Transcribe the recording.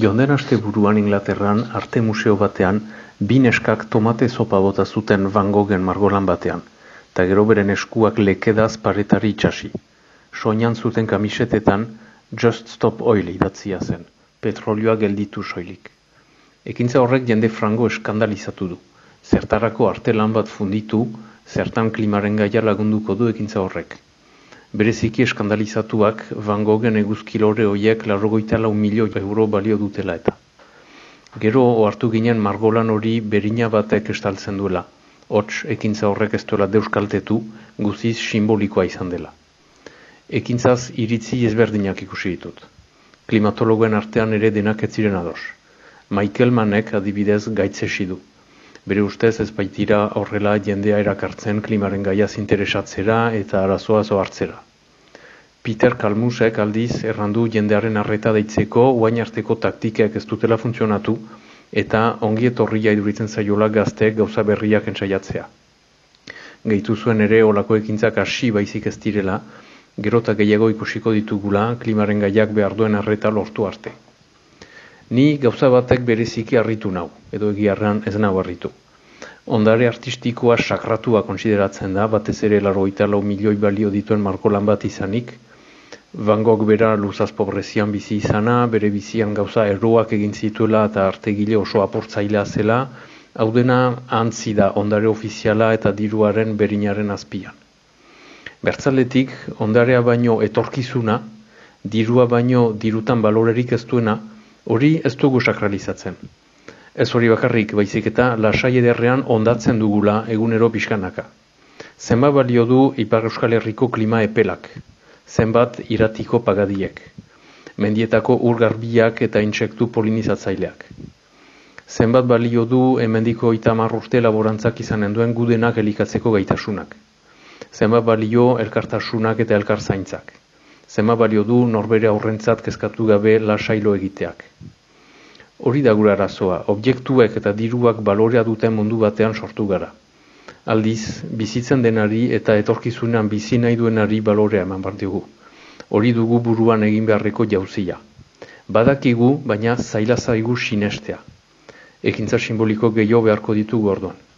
Jonden aste buruan Inglaterran arte museo batean bi neskak tomate zopa bota zuten Van Goghen margolan batean, eta gero beren eskuak lekedaz paretari itxasi. Soinan zuten kamisetetan Just Stop Oil idatzia zen, petrolioa gelditu soilik. Ekintza horrek jende frango eskandalizatu du. Zertarako arte lan bat funditu, zertan klimaren gaia lagunduko du ekintza horrek. Bereziki eskandalizatuak Van Goghen eguzkilore hoiek larrogoita lau milio euro balio dutela eta. Gero ohartu ginen margolan hori berina batek estaltzen duela. Hots, ekintza horrek ez duela deuskaltetu, guziz simbolikoa izan dela. Ekintzaz iritzi ezberdinak ikusi ditut. Klimatologoen artean ere denak ez ziren ados. Michael Mannek adibidez gaitzesi du. Bere ustez ez baitira horrela jendea erakartzen klimaren gaiaz interesatzera eta arazoa zoartzera. Peter Kalmusek aldiz errandu jendearen arreta deitzeko uain arteko taktikak ez dutela funtzionatu eta ongi etorria iduritzen zaiola gazteek gauza berriak entsaiatzea. Gehitu zuen ere olako ekintzak hasi baizik ez direla, gerota gehiago ikusiko ditugula klimaren gaiak behar duen arreta lortu arte. Ni gauza batek bereziki harritu nau, edo egiarran ez nau harritu. Ondare artistikoa sakratua konsideratzen da, batez ere laro lau milioi balio dituen marko lan bat izanik, Van Gogh bera luzaz pobrezian bizi izana, bere bizian gauza erroak egin zituela eta artegile oso aportzailea zela, hau dena antzi da ondare ofiziala eta diruaren berinaren azpian. Bertzaletik, ondarea baino etorkizuna, dirua baino dirutan balorerik ez duena, Hori ez dugu sakralizatzen. Ez hori bakarrik, baizik eta lasai ederrean ondatzen dugula egunero pixkanaka. Zenbat balio du Ipar Euskal Herriko klima epelak, zenbat iratiko pagadiek, mendietako urgarbiak eta intsektu polinizatzaileak. Zenbat balio du emendiko itamar urte laborantzak izanen duen gudenak elikatzeko gaitasunak. Zenbat balio elkartasunak eta elkarzaintzak zema balio du norbere aurrentzat kezkatu gabe lasailo egiteak. Hori da gura arazoa, objektuek eta diruak balorea duten mundu batean sortu gara. Aldiz, bizitzen denari eta etorkizunean bizi nahi duenari balorea eman bar Hori dugu buruan egin beharreko jauzia. Badakigu, baina zaila zaigu sinestea. Ekintza simboliko gehiago beharko ditugu orduan.